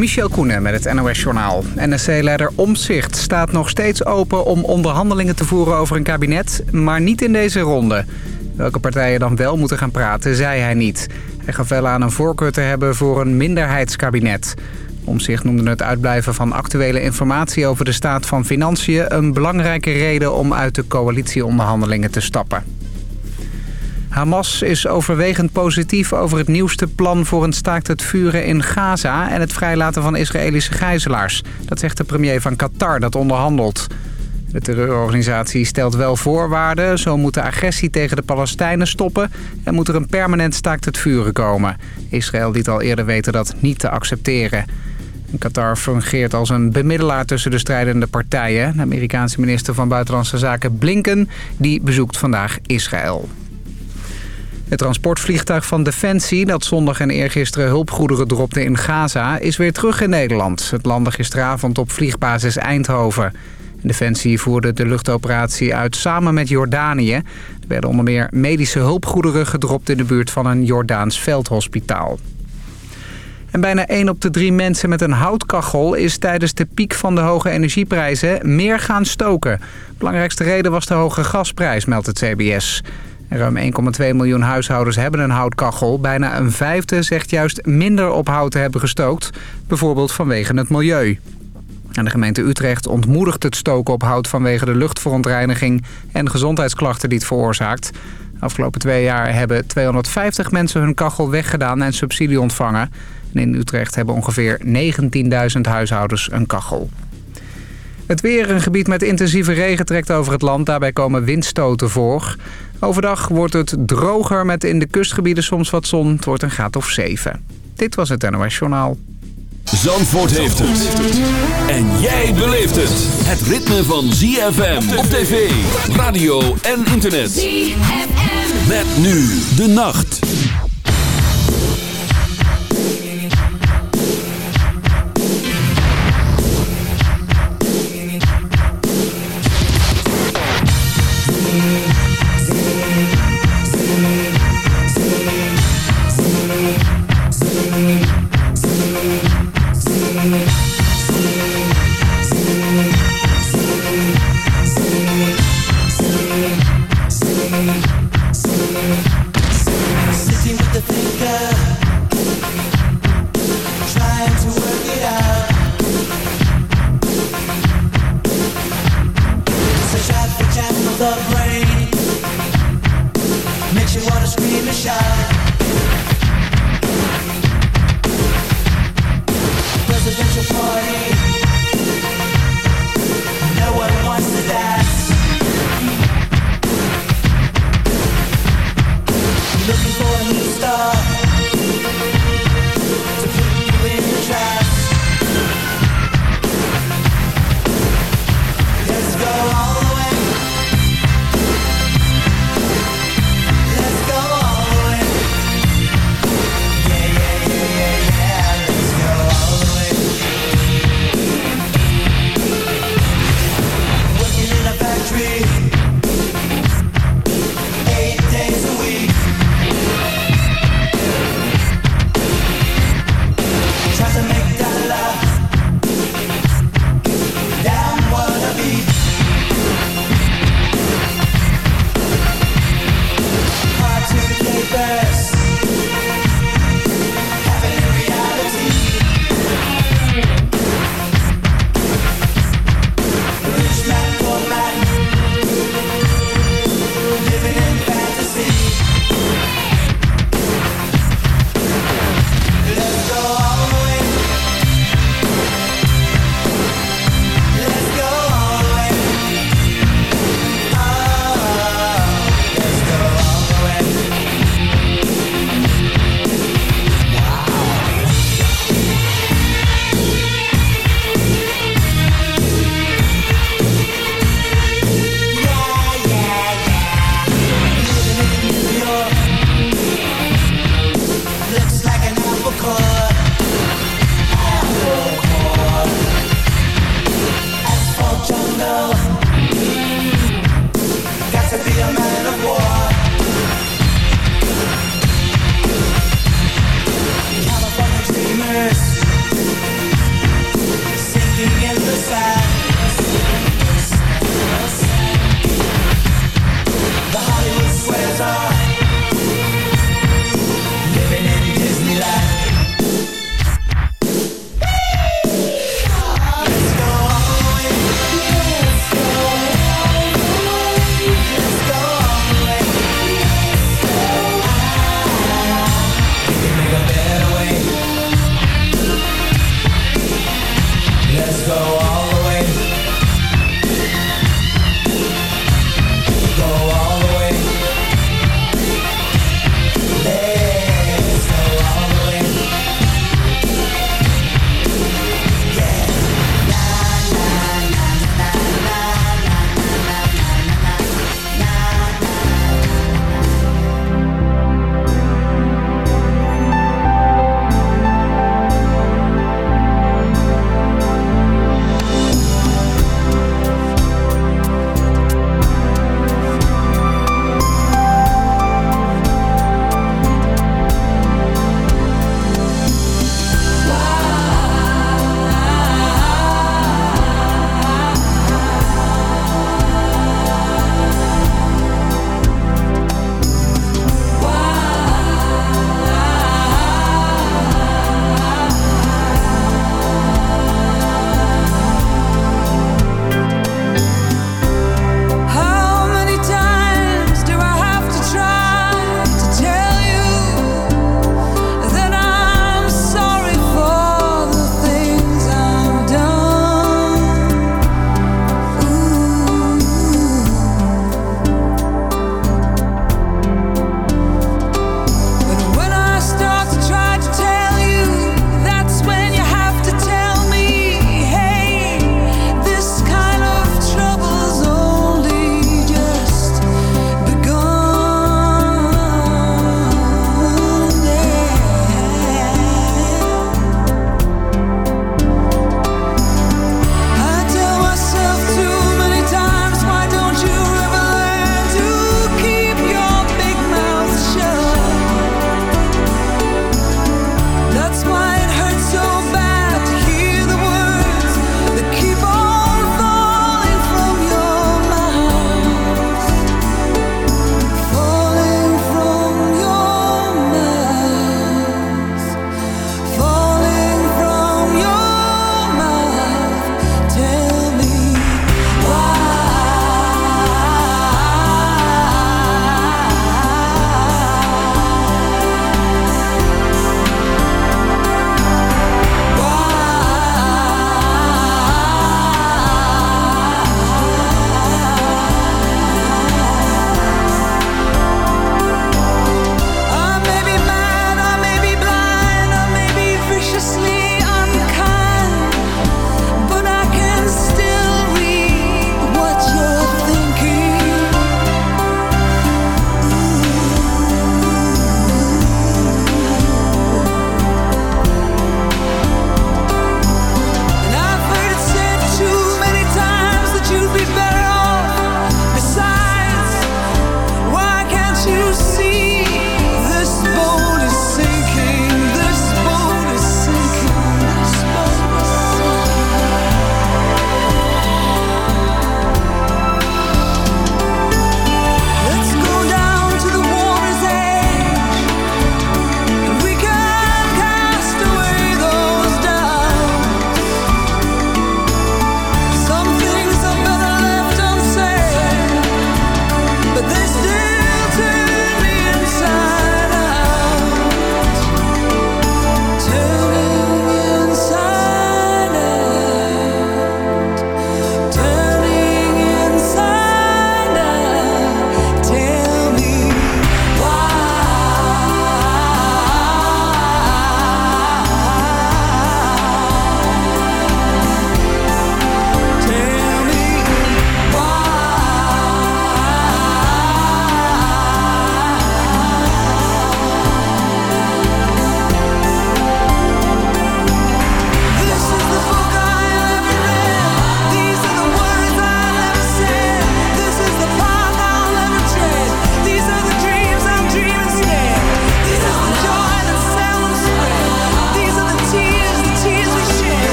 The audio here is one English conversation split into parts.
Michel Koenen met het NOS-journaal. NSC-leider Omtzigt staat nog steeds open om onderhandelingen te voeren over een kabinet, maar niet in deze ronde. Welke partijen dan wel moeten gaan praten, zei hij niet. Hij gaf wel aan een voorkeur te hebben voor een minderheidskabinet. Omtzigt noemde het uitblijven van actuele informatie over de staat van financiën... een belangrijke reden om uit de coalitieonderhandelingen te stappen. Hamas is overwegend positief over het nieuwste plan voor een staakt het vuren in Gaza... en het vrijlaten van Israëlische gijzelaars. Dat zegt de premier van Qatar dat onderhandelt. De terreurorganisatie stelt wel voorwaarden. Zo moet de agressie tegen de Palestijnen stoppen... en moet er een permanent staakt het vuren komen. Israël liet al eerder weten dat niet te accepteren. Qatar fungeert als een bemiddelaar tussen de strijdende partijen. De Amerikaanse minister van Buitenlandse Zaken Blinken die bezoekt vandaag Israël. Het transportvliegtuig van Defensie dat zondag en eergisteren hulpgoederen dropte in Gaza is weer terug in Nederland. Het landde gisteravond op vliegbasis Eindhoven. Defensie voerde de luchtoperatie uit samen met Jordanië. Er werden onder meer medische hulpgoederen gedropt in de buurt van een Jordaans veldhospitaal. En bijna 1 op de 3 mensen met een houtkachel is tijdens de piek van de hoge energieprijzen meer gaan stoken. Belangrijkste reden was de hoge gasprijs, meldt het CBS. Ruim 1,2 miljoen huishoudens hebben een houtkachel. Bijna een vijfde zegt juist minder op hout te hebben gestookt. Bijvoorbeeld vanwege het milieu. En de gemeente Utrecht ontmoedigt het stoken op hout vanwege de luchtverontreiniging en gezondheidsklachten die het veroorzaakt. Afgelopen twee jaar hebben 250 mensen hun kachel weggedaan en subsidie ontvangen. En in Utrecht hebben ongeveer 19.000 huishoudens een kachel. Het weer, een gebied met intensieve regen trekt over het land. Daarbij komen windstoten voor. Overdag wordt het droger met in de kustgebieden soms wat zon. Het wordt een graad of 7. Dit was het NOS Journaal. Zandvoort heeft het. En jij beleeft het. Het ritme van ZFM op tv, radio en internet. ZFM. Met nu de nacht.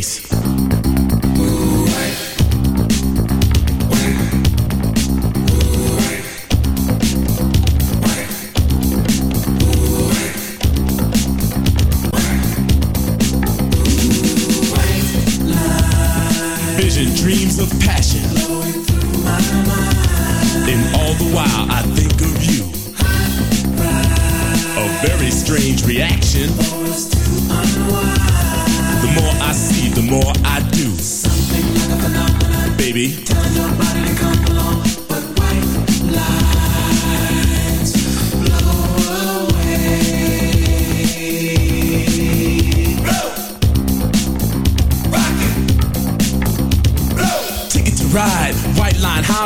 strange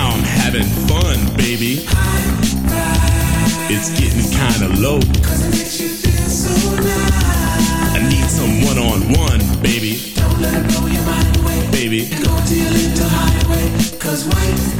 down, having fun, baby. It's getting kinda low. I need some one on one, baby. Don't let it blow your mind away. Baby. Go to your little highway. Cause white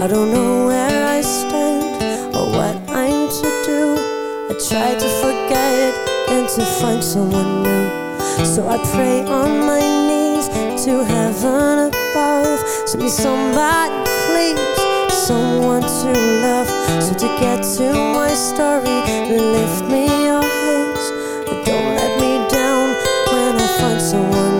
I don't know where I stand or what I'm to do. I try to forget and to find someone new. So I pray on my knees to heaven above. Send me somebody, please, someone to love. So to get to my story, lift me your hands. But don't let me down when I find someone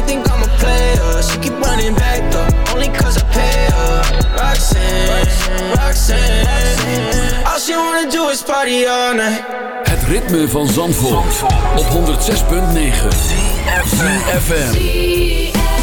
she think I'm a player. She keep running back though, only cause I pay her. Roxanne, Roxanne, all she wanna do is party all night. Het ritme van Zandvoort, op 106.9 FM.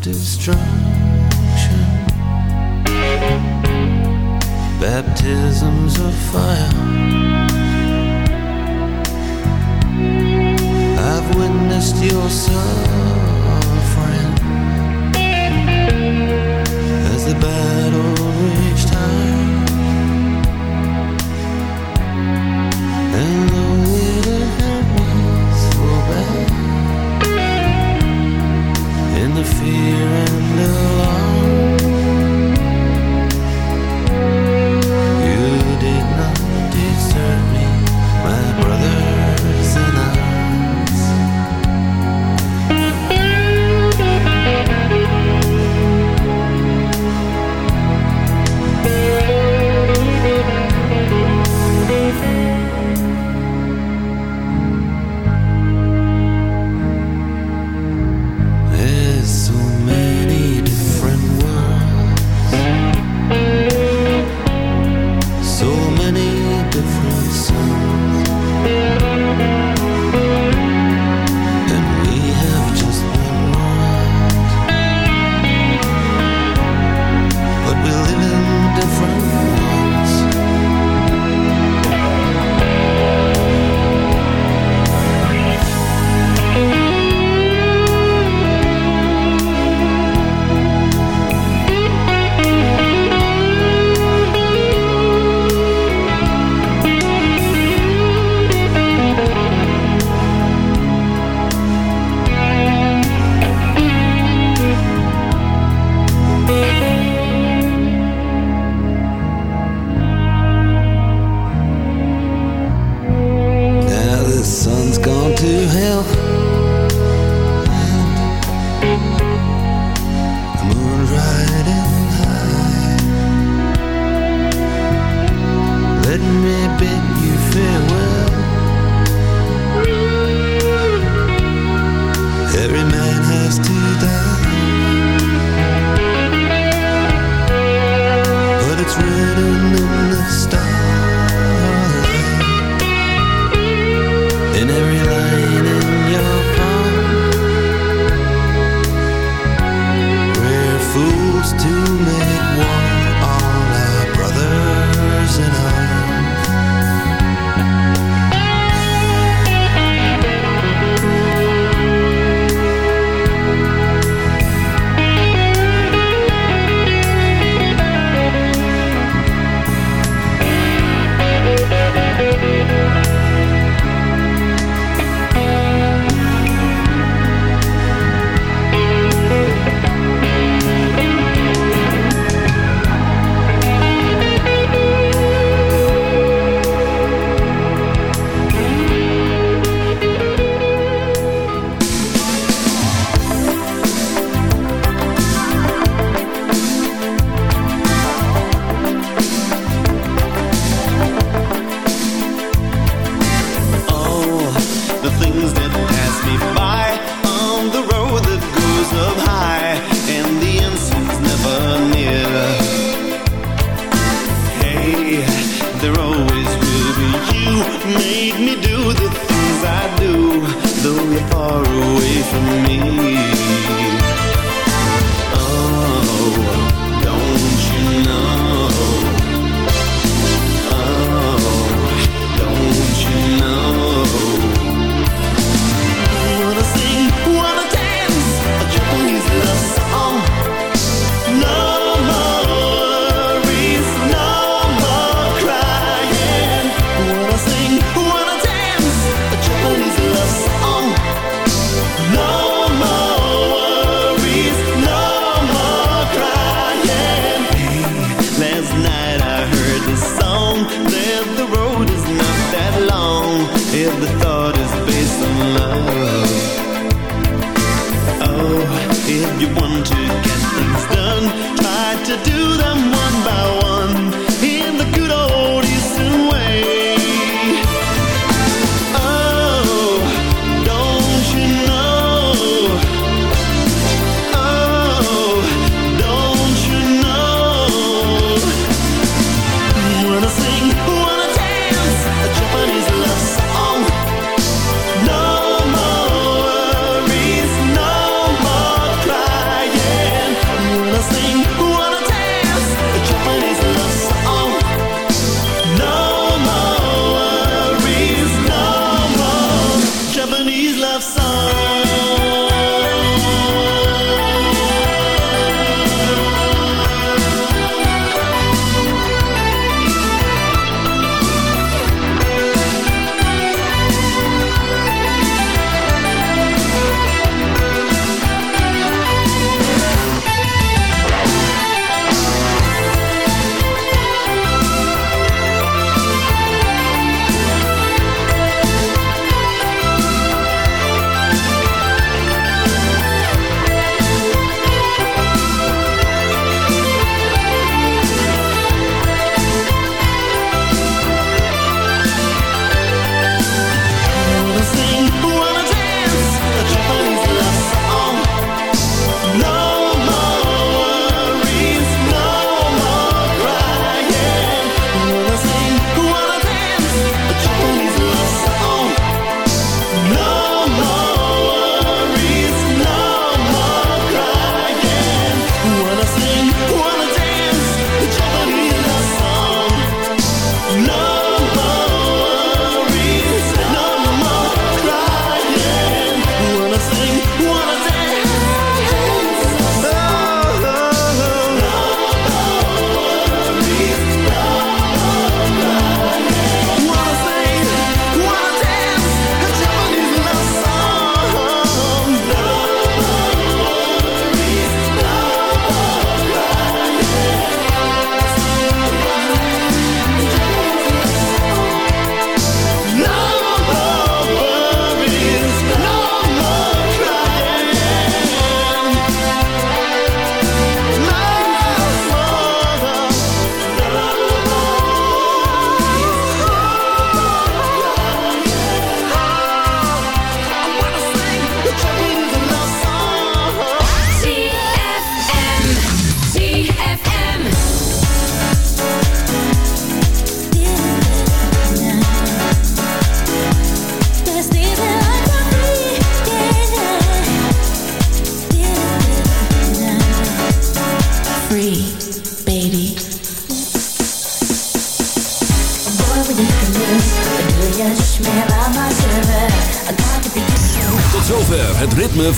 Destruction, baptisms of fire. It's written in the stars